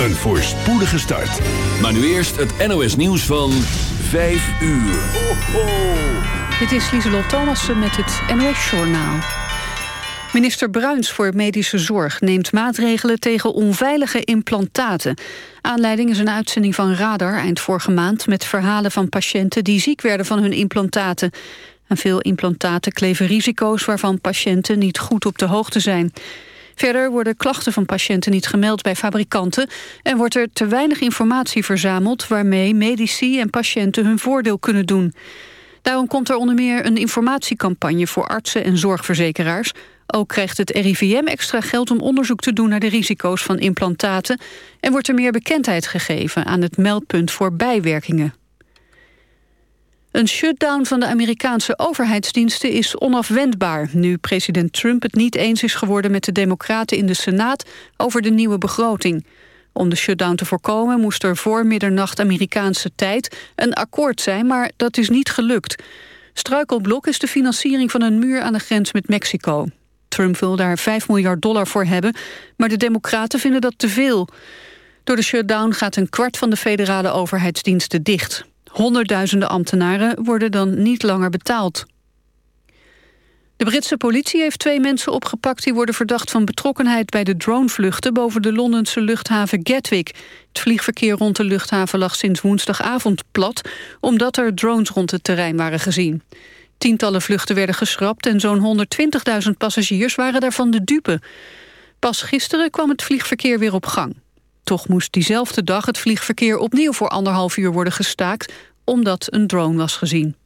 Een voorspoedige start. Maar nu eerst het NOS nieuws van 5 uur. Ho, ho. Dit is Lieselot Thomassen met het NOS-journaal. Minister Bruins voor Medische Zorg neemt maatregelen tegen onveilige implantaten. Aanleiding is een uitzending van Radar eind vorige maand... met verhalen van patiënten die ziek werden van hun implantaten. Aan veel implantaten kleven risico's waarvan patiënten niet goed op de hoogte zijn. Verder worden klachten van patiënten niet gemeld bij fabrikanten... en wordt er te weinig informatie verzameld... waarmee medici en patiënten hun voordeel kunnen doen. Daarom komt er onder meer een informatiecampagne... voor artsen en zorgverzekeraars. Ook krijgt het RIVM extra geld om onderzoek te doen... naar de risico's van implantaten... en wordt er meer bekendheid gegeven aan het meldpunt voor bijwerkingen. Een shutdown van de Amerikaanse overheidsdiensten is onafwendbaar... nu president Trump het niet eens is geworden met de democraten in de Senaat... over de nieuwe begroting. Om de shutdown te voorkomen moest er voor middernacht Amerikaanse tijd... een akkoord zijn, maar dat is niet gelukt. Struikelblok is de financiering van een muur aan de grens met Mexico. Trump wil daar 5 miljard dollar voor hebben, maar de democraten vinden dat te veel. Door de shutdown gaat een kwart van de federale overheidsdiensten dicht. Honderdduizenden ambtenaren worden dan niet langer betaald. De Britse politie heeft twee mensen opgepakt... die worden verdacht van betrokkenheid bij de dronevluchten... boven de Londense luchthaven Gatwick. Het vliegverkeer rond de luchthaven lag sinds woensdagavond plat... omdat er drones rond het terrein waren gezien. Tientallen vluchten werden geschrapt... en zo'n 120.000 passagiers waren daarvan de dupe. Pas gisteren kwam het vliegverkeer weer op gang. Toch moest diezelfde dag het vliegverkeer opnieuw voor anderhalf uur worden gestaakt... omdat een drone was gezien.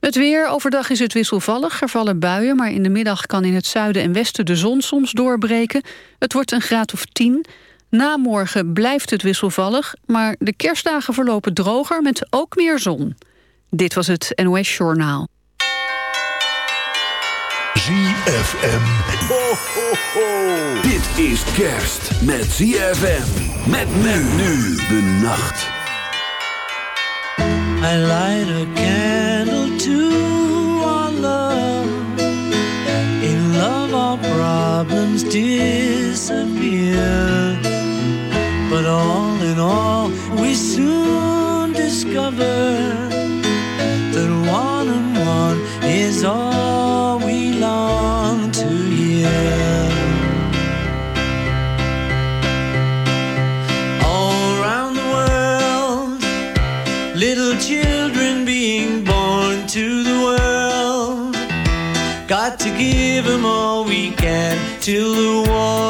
Het weer. Overdag is het wisselvallig. Er vallen buien, maar in de middag kan in het zuiden en westen de zon soms doorbreken. Het wordt een graad of 10. Na morgen blijft het wisselvallig, maar de kerstdagen verlopen droger met ook meer zon. Dit was het NOS Journaal. ZFM. Ho, ho, ho. Dit is kerst met ZFM. Met men nu de nacht. I light a candle to our love. In love our problems disappear. But all in all we soon discover that one and one is all we long All around the world, little children being born to the world. Got to give them all we can till the war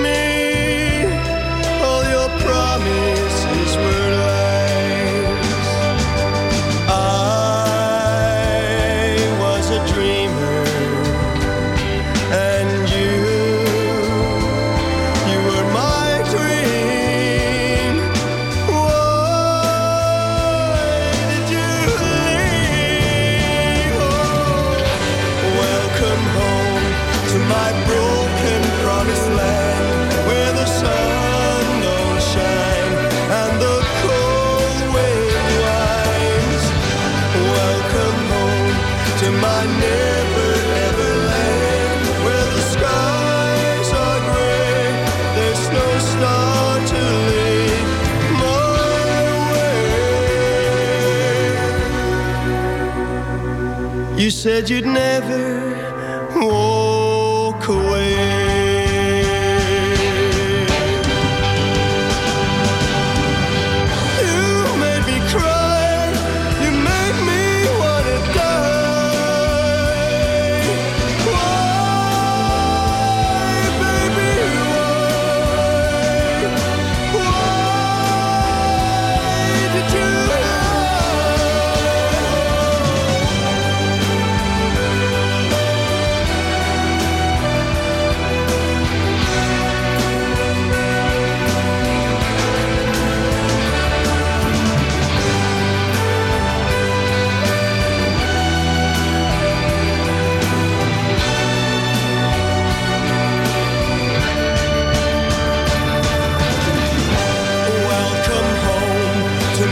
said you'd never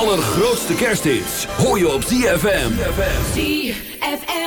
allergrootste kersthits hoor je op ZFM. ZFM.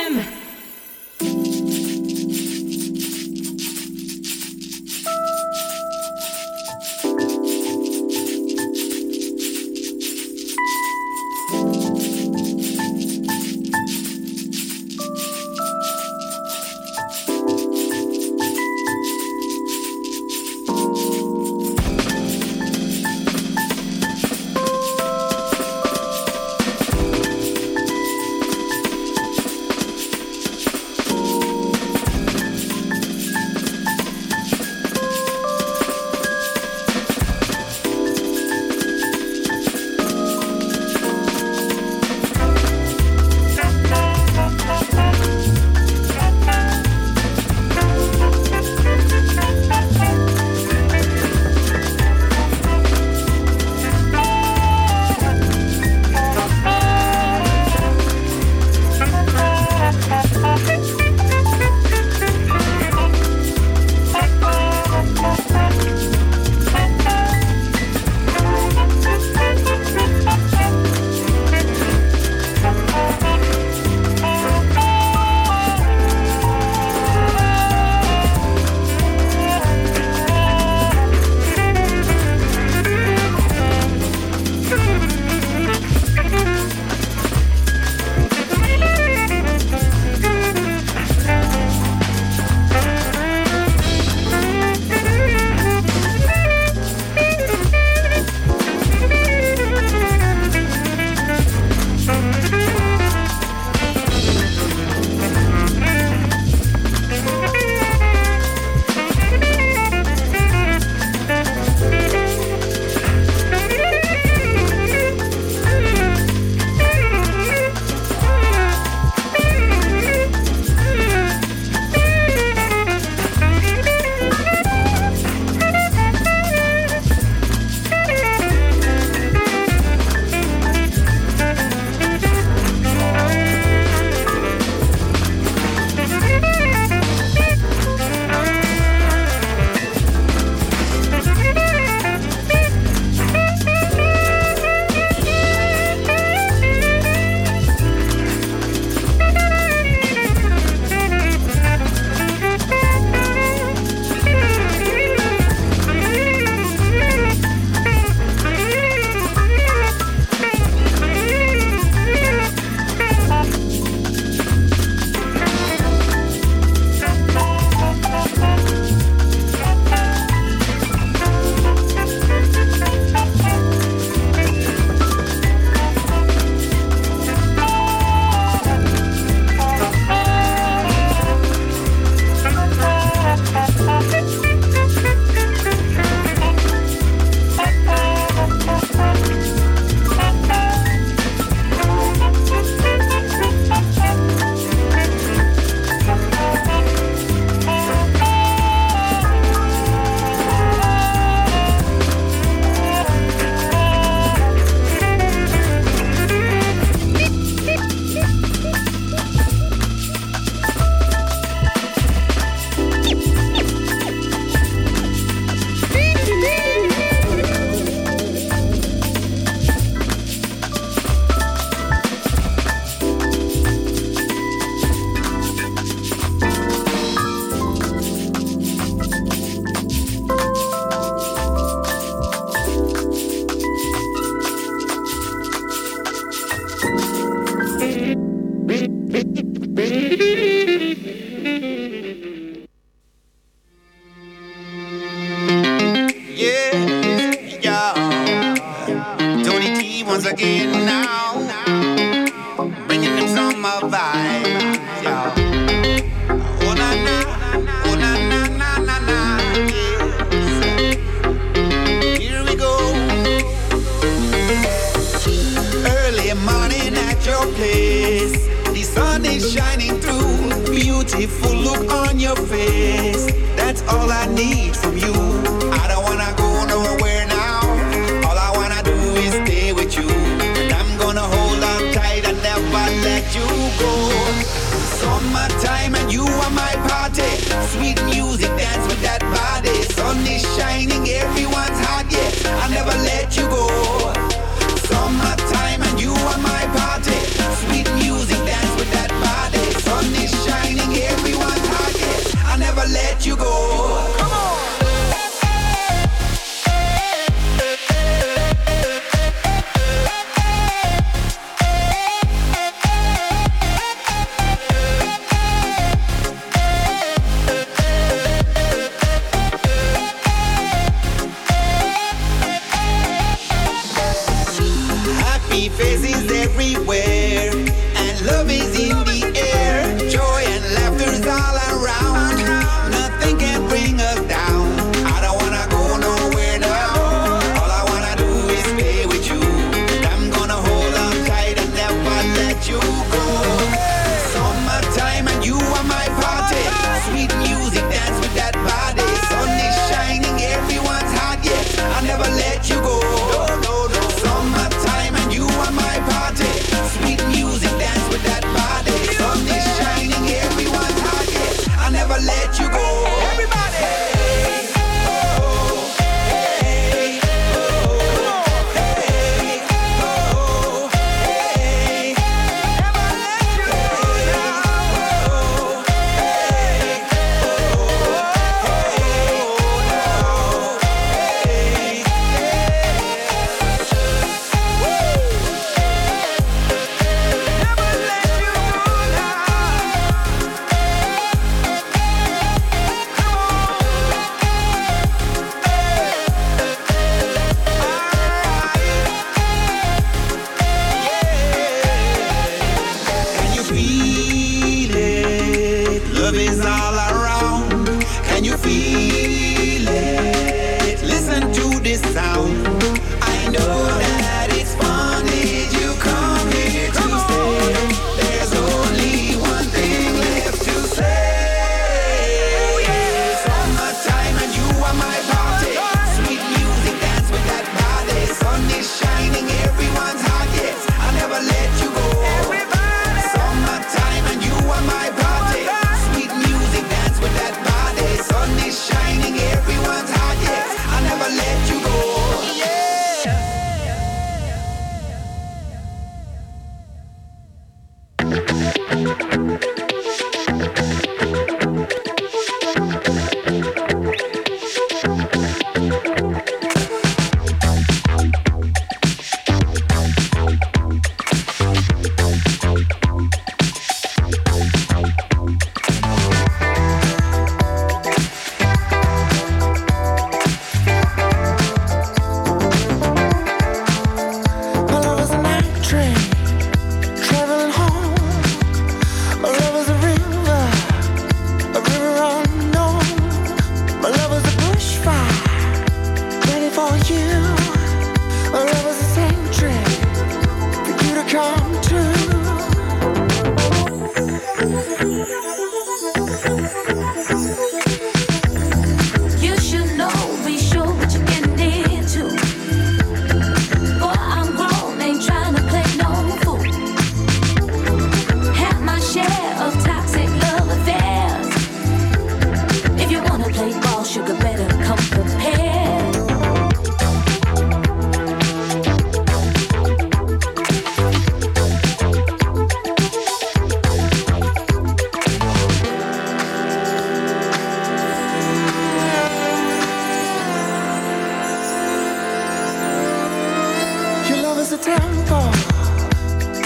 tempo,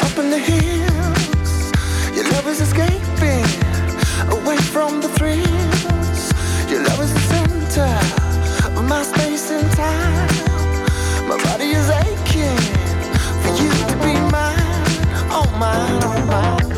up in the hills. Your love is escaping away from the thrills. Your love is the center of my space and time. My body is aching for you to be mine, oh mine, oh mine.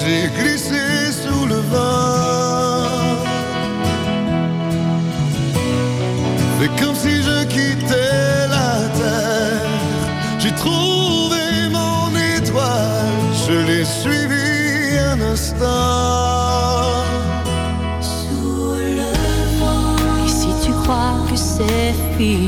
J'ai glissé sous le vent. Fais comme si je quittais la terre. J'ai trouvé mon étoile, je l'ai suivi un instant. Sous le vent. Et si tu crois que c'est fini,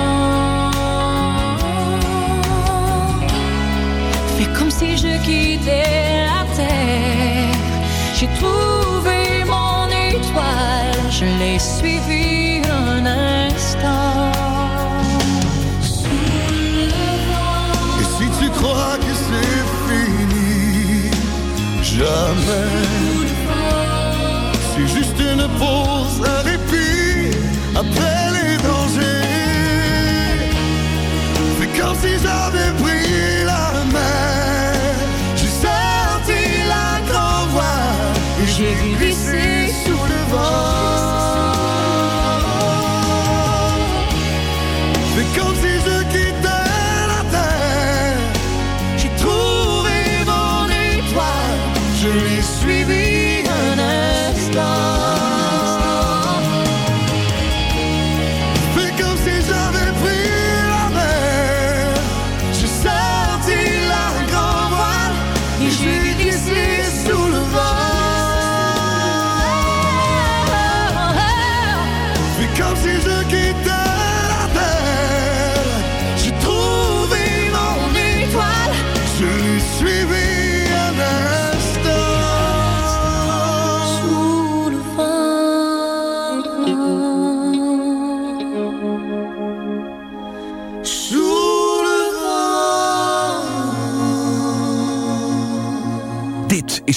Je la terre. J'ai trouvé mon étoile, je l'ai suivi un instant. Et si tu crois que c'est fini, jamais. C'est juste une pause, un répit après les dangers. C'est comme si j'avais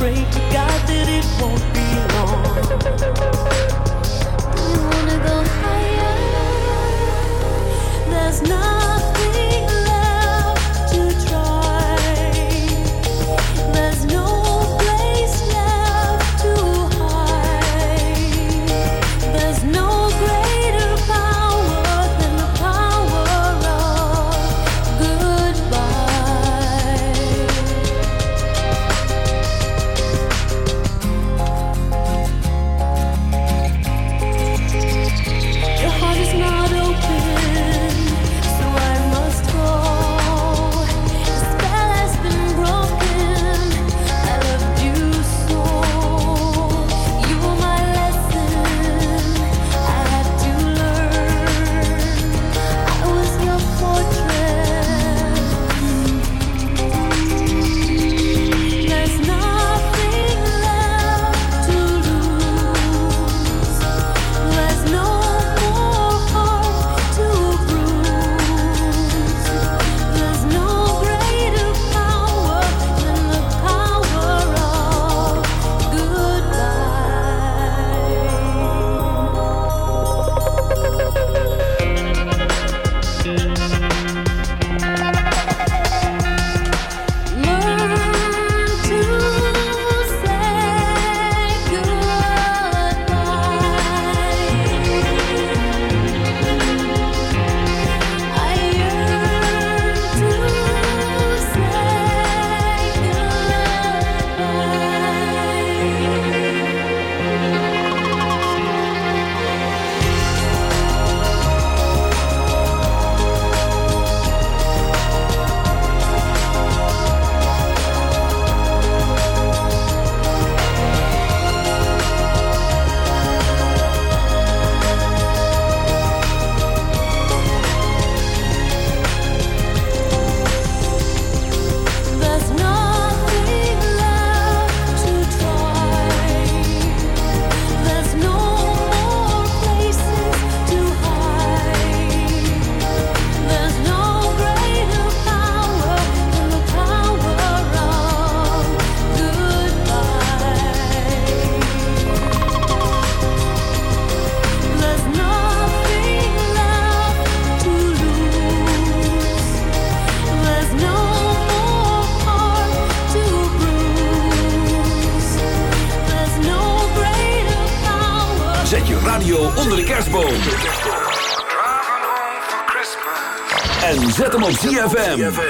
pray to God that it won't be long. ZFM.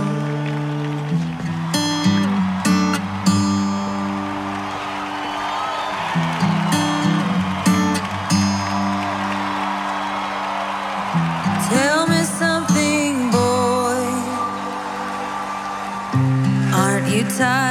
time.